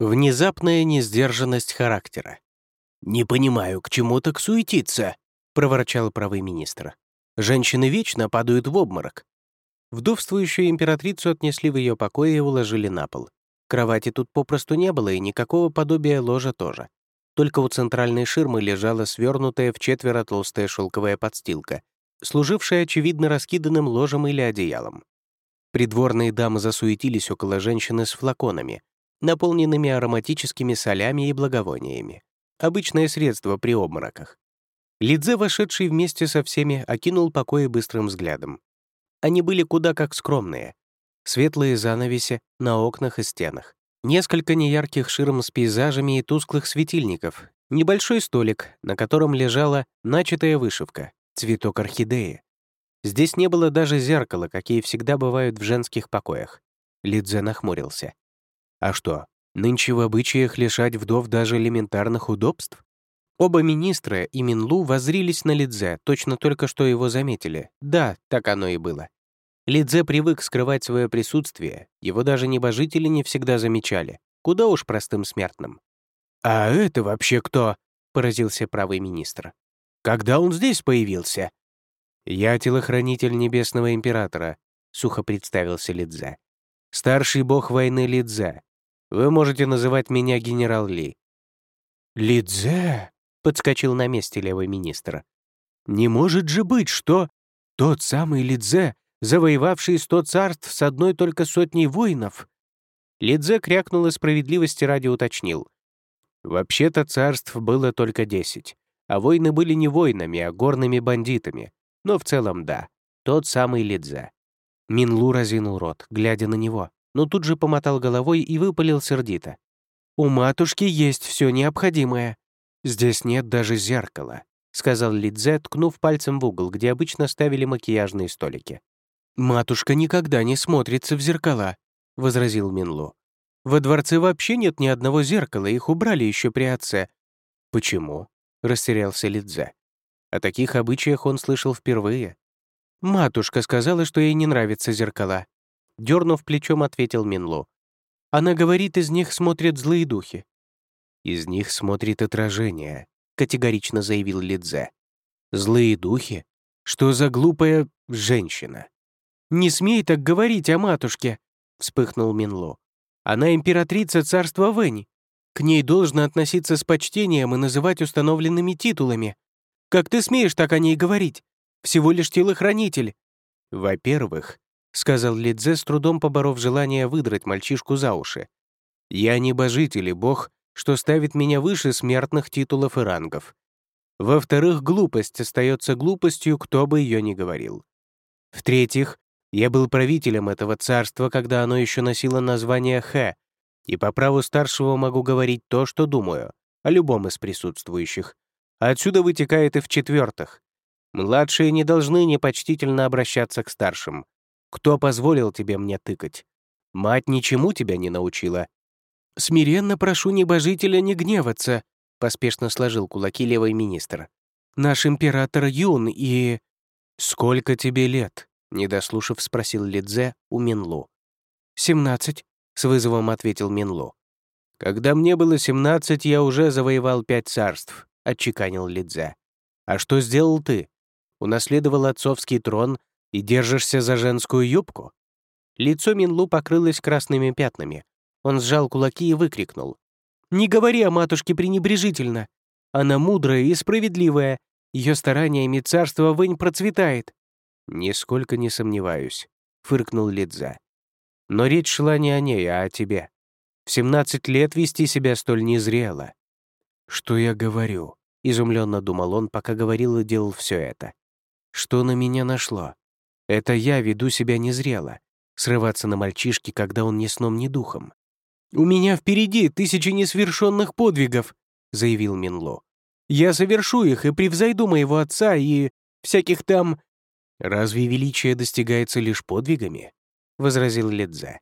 Внезапная несдержанность характера. «Не понимаю, к чему так суетиться?» — проворчал правый министр. «Женщины вечно падают в обморок». Вдовствующую императрицу отнесли в ее покое и уложили на пол. Кровати тут попросту не было, и никакого подобия ложа тоже. Только у центральной ширмы лежала свернутая в четверо толстая шелковая подстилка, служившая, очевидно, раскиданным ложем или одеялом. Придворные дамы засуетились около женщины с флаконами, наполненными ароматическими солями и благовониями. Обычное средство при обмороках. Лидзе, вошедший вместе со всеми, окинул покои быстрым взглядом. Они были куда как скромные. Светлые занавеси на окнах и стенах. Несколько неярких ширм с пейзажами и тусклых светильников. Небольшой столик, на котором лежала начатая вышивка, цветок орхидеи. Здесь не было даже зеркала, какие всегда бывают в женских покоях. Лидзе нахмурился. А что, нынче в обычаях лишать вдов даже элементарных удобств? Оба министра и Минлу воззрились на Лидзе, точно только что его заметили. Да, так оно и было. Лидзе привык скрывать свое присутствие, его даже небожители не всегда замечали. Куда уж простым смертным. «А это вообще кто?» — поразился правый министр. «Когда он здесь появился?» «Я телохранитель Небесного Императора», — сухо представился Лидзе. «Старший бог войны Лидзе. Вы можете называть меня генерал Ли». «Лидзе?» — подскочил на месте левый министр. «Не может же быть, что тот самый Лидзе, завоевавший сто царств с одной только сотней воинов?» Лидзе крякнул и справедливости ради уточнил. «Вообще-то царств было только десять, а войны были не воинами, а горными бандитами. Но в целом да, тот самый Лидзе». Минлу разинул рот, глядя на него но тут же помотал головой и выпалил сердито. «У матушки есть все необходимое. Здесь нет даже зеркала», — сказал Лидзе, ткнув пальцем в угол, где обычно ставили макияжные столики. «Матушка никогда не смотрится в зеркала», — возразил Минло. «Во дворце вообще нет ни одного зеркала, их убрали еще при отце». «Почему?» — растерялся Лидзе. О таких обычаях он слышал впервые. «Матушка сказала, что ей не нравятся зеркала. Дернув плечом, ответил Минло. Она говорит, из них смотрят злые духи. Из них смотрит отражение, категорично заявил Лидзе. Злые духи? Что за глупая женщина? Не смей так говорить о матушке, вспыхнул Минло. Она императрица царства Вэнь. К ней должно относиться с почтением и называть установленными титулами. Как ты смеешь так о ней говорить? Всего лишь телохранитель. Во-первых, — сказал Лидзе, с трудом поборов желание выдрать мальчишку за уши. «Я небожитель и бог, что ставит меня выше смертных титулов и рангов. Во-вторых, глупость остается глупостью, кто бы ее ни говорил. В-третьих, я был правителем этого царства, когда оно еще носило название Хэ, и по праву старшего могу говорить то, что думаю, о любом из присутствующих. Отсюда вытекает и в-четвертых. Младшие не должны непочтительно обращаться к старшим. Кто позволил тебе мне тыкать? Мать ничему тебя не научила». «Смиренно прошу небожителя не гневаться», — поспешно сложил кулаки левый министр. «Наш император юн и...» «Сколько тебе лет?» — недослушав, спросил Лидзе у Минлу. «Семнадцать», — с вызовом ответил Минлу. «Когда мне было семнадцать, я уже завоевал пять царств», — отчеканил Лидзе. «А что сделал ты? Унаследовал отцовский трон и держишься за женскую юбку?» Лицо Минлу покрылось красными пятнами. Он сжал кулаки и выкрикнул. «Не говори о матушке пренебрежительно. Она мудрая и справедливая. Ее стараниями царство Вэнь процветает». «Нисколько не сомневаюсь», — фыркнул Лидза. «Но речь шла не о ней, а о тебе. В 17 лет вести себя столь незрело». «Что я говорю?» — изумленно думал он, пока говорил и делал все это. «Что на меня нашло? Это я веду себя незрело. Срываться на мальчишке, когда он ни сном, ни духом. «У меня впереди тысячи несвершенных подвигов», — заявил Минло. «Я совершу их и превзойду моего отца и всяких там...» «Разве величие достигается лишь подвигами?» — возразил Ледзе.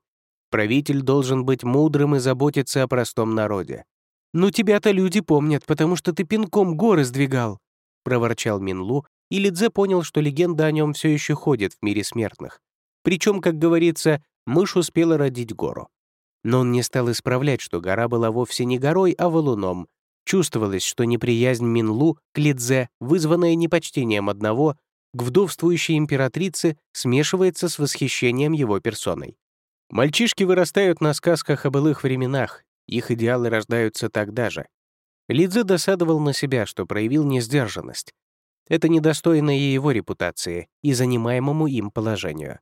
«Правитель должен быть мудрым и заботиться о простом народе». «Ну тебя-то люди помнят, потому что ты пинком горы сдвигал», — проворчал Минлу, и Лидзе понял, что легенда о нем все еще ходит в мире смертных. Причем, как говорится, мышь успела родить гору. Но он не стал исправлять, что гора была вовсе не горой, а валуном. Чувствовалось, что неприязнь Минлу к Лидзе, вызванная непочтением одного, к вдовствующей императрице, смешивается с восхищением его персоной. Мальчишки вырастают на сказках о былых временах, их идеалы рождаются тогда же. Лидзе досадовал на себя, что проявил несдержанность. Это недостойно и его репутации, и занимаемому им положению.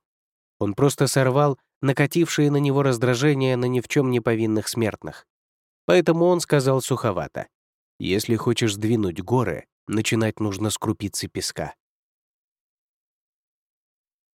Он просто сорвал накатившее на него раздражение на ни в чем не повинных смертных. Поэтому он сказал суховато, «Если хочешь сдвинуть горы, начинать нужно с крупицы песка».